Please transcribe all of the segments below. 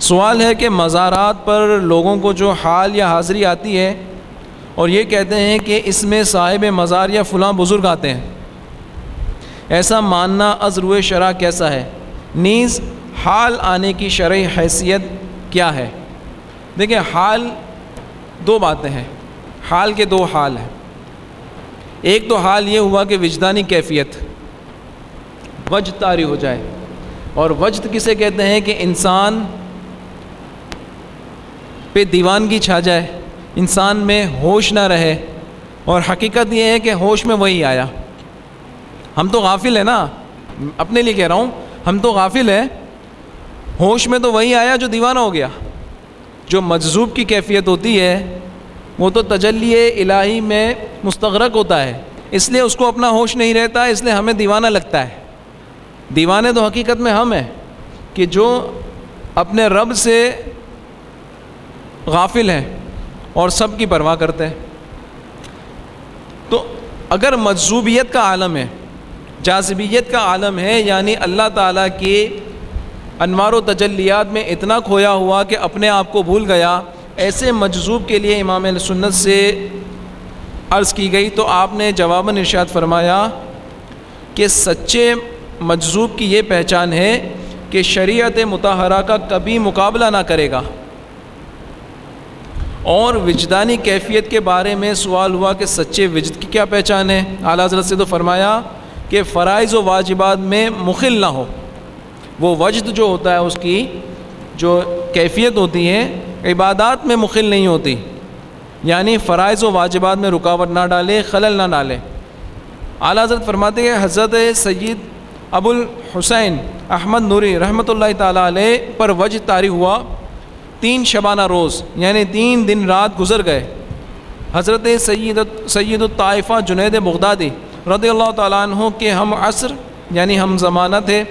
سوال ہے کہ مزارات پر لوگوں کو جو حال یا حاضری آتی ہے اور یہ کہتے ہیں کہ اس میں صاحب مزار یا فلاں بزرگ آتے ہیں۔ ایسا ماننا ازرو شرح کیسا ہے؟ نیز، حال آنے کی شرعی حیثیت کیا ہے؟ دیکھیں، حال دو باتیں ہیں۔ حال کے دو حال ہیں۔ ایک تو حال یہ ہوا کہ وجدانی کیفیت وجد طاری ہو جائے۔ اور وجد کسے کہتے ہیں کہ انسان پہ دیوانگی چھا جائے، انسان میں ہوش نہ رہے۔ اور حقیقت یہ ہے کہ ہوش میں وہی آیا۔ ہم تو غافل ہیں نا۔ اپنے لیے کہہ رہا ہوں، ہم تو غافل ہیں۔ ہوش میں تو وہی آیا جو دیوانہ ہو گیا۔ جو مجذوب کی کیفیت ہوتی ہے، وہ تو تجلی الہی میں مستغرق ہوتا ہے۔ اس لیے اس کو اپنا ہوش نہیں رہتا، اس لیے ہمیں دیوانہ لگتا ہے۔ دیوانے تو حقیقت میں ہم ہیں کہ جو اپنے رب سے غافل ہیں اور سب کی پرواہ کرتے ہیں۔ تو اگر مجذوبیت کا عالم ہے، جاذبیت کا عالم ہے یعنی اللہ تعالیٰ کے انوار و تجلیات میں اتنا کھویا ہوا کہ اپنے آپ کو بھول گیا، ایسے مجذوب کے لیے امام سنت سے عرض کی گئی تو آپ نے جواباً ارشاد فرمایا کہ سچے مجذوب کی یہ پہچان ہے کہ شریعت متحرہ کا کبھی مقابلہ نہ کرے گا۔ اور وجدانی کیفیت کے بارے میں سوال ہوا کہ سچے وجد کی کیا پہچان ہے؟ اعلیٰ حضرت سے تو فرمایا کہ فرائض و واجبات میں مخل نہ ہو۔ وہ وجد جو ہوتا ہے، اس کی جو کیفیت ہوتی ہے، عبادات میں مخل نہیں ہوتی۔ یعنی فرائض و واجبات میں رکاوٹ نہ ڈالے، خلل نہ ڈالے۔ اعلیٰ حضرت فرماتے ہیں، حضرت سید ابو الحسین احمد نوری رحمۃ اللہ تعالیٰ علیہ پر وجہ طاری ہوا۔ تین شبانہ روز یعنی تین دن رات گزر گئے۔ حضرت سید سید الطائفہ جنید بغدادی رضی اللہ تعالیٰ عنہ کے ہم عصر یعنی ہم زمانہ تھے،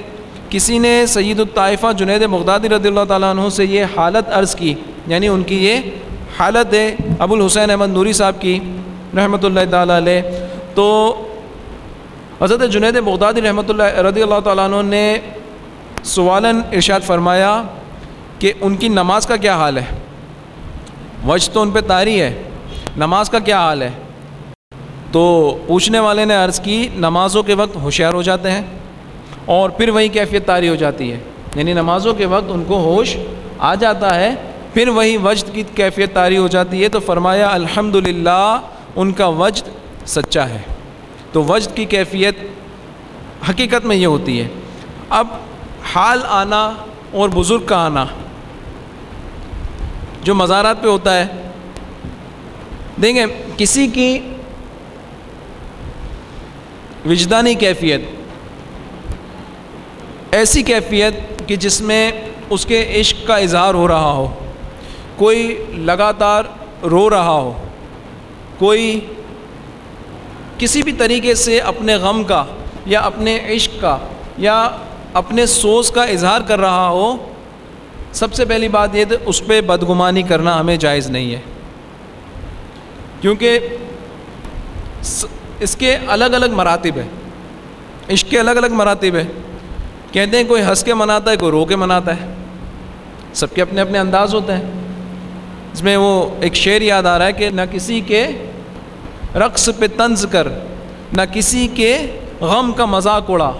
کسی نے سید الطائفہ جنید بغدادی رضی اللہ تعالیٰ عنہ سے یہ حالت عرض کی یعنی ان کی یہ حالت ہے ابو الحسین احمد نوری صاحب کی رحمۃ اللہ تعالیٰ علیہ۔ تو حضرت جنید بغدادی رحمۃ اللہ، رضی اللہ تعالیٰ عنہ نے سوالن ارشاد فرمایا کہ ان کی نماز کا کیا حال ہے؟ وجہ تو ان پہ تاری ہے۔ نماز کا کیا حال ہے؟ تو پوچھنے والے نے عرض کی، نمازوں کے وقت ہوشیار ہو جاتے ہیں اور پھر وہی کیفیت تاری ہو جاتی ہے۔ یعنی نمازوں کے وقت ان کو ہوش آ جاتا ہے، پھر وہی وجد کی کیفیت تاری ہو جاتی ہے۔ تو فرمایا الحمد ان کا وجد سچا ہے۔ تو وجد کی کیفیت حقیقت میں یہ ہوتی ہے۔ اب حال آنا اور بزرگ کا آنا جو مزارات پہ ہوتا ہے۔ دیں گے کسی کی وجدانی کیفیت، ایسی کیفیت کہ جس میں اس کے عشق کا اظہار ہو رہا ہو۔ کوئی لگاتار رو رہا ہو۔ کوئی کسی بھی طریقے سے اپنے غم کا یا اپنے عشق کا یا اپنے سوز کا اظہار کر رہا ہو۔ سب سے پہلی بات یہ تو اس پہ بدگمانی کرنا ہمیں جائز نہیں ہے۔ کیونکہ اس کے الگ الگ مراتب ہیں۔ عشق کے الگ الگ مراتب ہیں۔ کہتے ہیں کوئی ہنس کے مناتا ہے، کوئی رو کے مناتا ہے۔ سب کے اپنے اپنے انداز ہوتے ہیں۔ اس میں وہ ایک شعر یاد آ رہا ہے کہ نہ کسی کے رقص پہ طنز کر، نہ کسی کے غم کا مذاق اڑا۔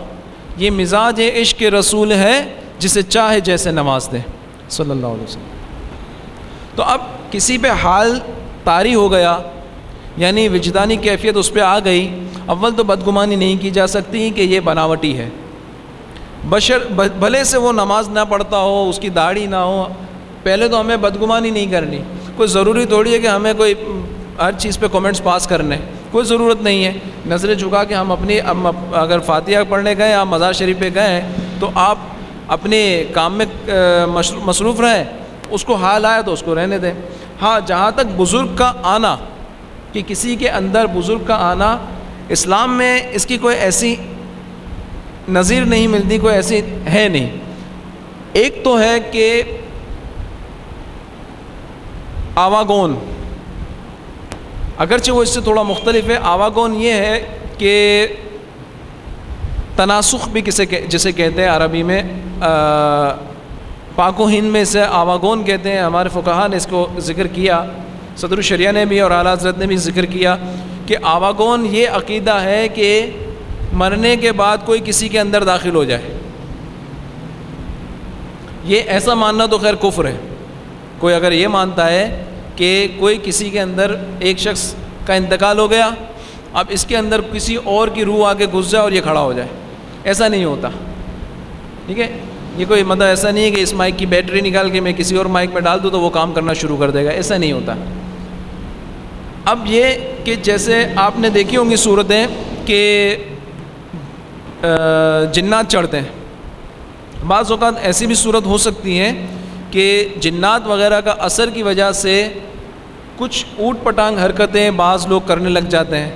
یہ مزاج عشق رسول ہے، جسے چاہے جیسے نواز دے۔ صلی اللہ علیہ وسلم۔ تو اب کسی پہ حال طاری ہو گیا یعنی وجدانی کیفیت اس پہ آ گئی، اول تو بدگمانی نہیں کی جا سکتی کہ یہ بناوٹی ہے۔ بشر بھلے سے وہ نماز نہ پڑھتا ہو، اس کی داڑھی نہ ہو، پہلے تو ہمیں بدگمانی نہیں کرنی۔ کوئی ضروری تھوڑی ہے کہ ہمیں کوئی ہر چیز پہ کومنٹس پاس کرنے۔ کوئی ضرورت نہیں ہے۔ نظریں جھکا کے ہم اپنی اگر فاتحہ پڑھنے گئے آپ مزار شریف پہ گئے، تو آپ اپنے کام میں مصروف رہیں، اس کو حال آیا تو اس کو رہنے دیں۔ ہاں جہاں تک بزرگ کا آنا، کہ کسی کے اندر بزرگ کا آنا، اسلام میں اس کی کوئی ایسی نظیر نہیں ملتی، کوئی ایسی ہے نہیں۔ ایک تو ہے کہ آواگون اگرچہ وہ اس سے تھوڑا مختلف ہے۔ آواگون یہ ہے کہ تناسخ بھی کسے جسے کہتے ہیں عربی میں پاک و ہند میں اسے آواگون کہتے ہیں۔ ہمارے فقہ نے اس کو ذکر کیا، صدر الشریعہ نے بھی اور اعلیٰ حضرت نے بھی ذکر کیا کہ آواگون یہ عقیدہ ہے کہ مرنے کے بعد کوئی کسی کے اندر داخل ہو جائے۔ یہ ایسا ماننا تو خیر کفر ہے۔ کوئی اگر یہ مانتا ہے کہ کوئی کسی کے اندر ایک شخص کا انتقال ہو گیا، اب اس کے اندر کسی اور کی روح آ کے گھس جائے اور یہ کھڑا ہو جائے۔ ایسا نہیں ہوتا۔ ٹھیک ہے؟ یہ کوئی مطلب ایسا نہیں ہے کہ اس مائک کی بیٹری نکال کے میں کسی اور مائک میں ڈال دوں تو وہ کام کرنا شروع کر دے گا۔ ایسا نہیں ہوتا۔ اب یہ کہ جیسے آپ نے دیکھی ہوں گی صورتیں کہ جنات چڑھتے ہیں۔ بعض اوقات ایسی بھی صورت ہو سکتی ہے کہ جنات وغیرہ کا اثر کی وجہ سے کچھ اوٹ پٹانگ حرکتیں بعض لوگ کرنے لگ جاتے ہیں۔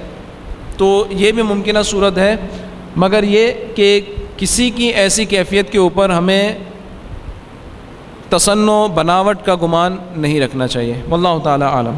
تو یہ بھی ممکنہ صورت ہے۔ مگر یہ کہ کسی کی ایسی کیفیت کے اوپر ہمیں تصن و بناوٹ کا گمان نہیں رکھنا چاہیے۔ واللہ تعالی عالم۔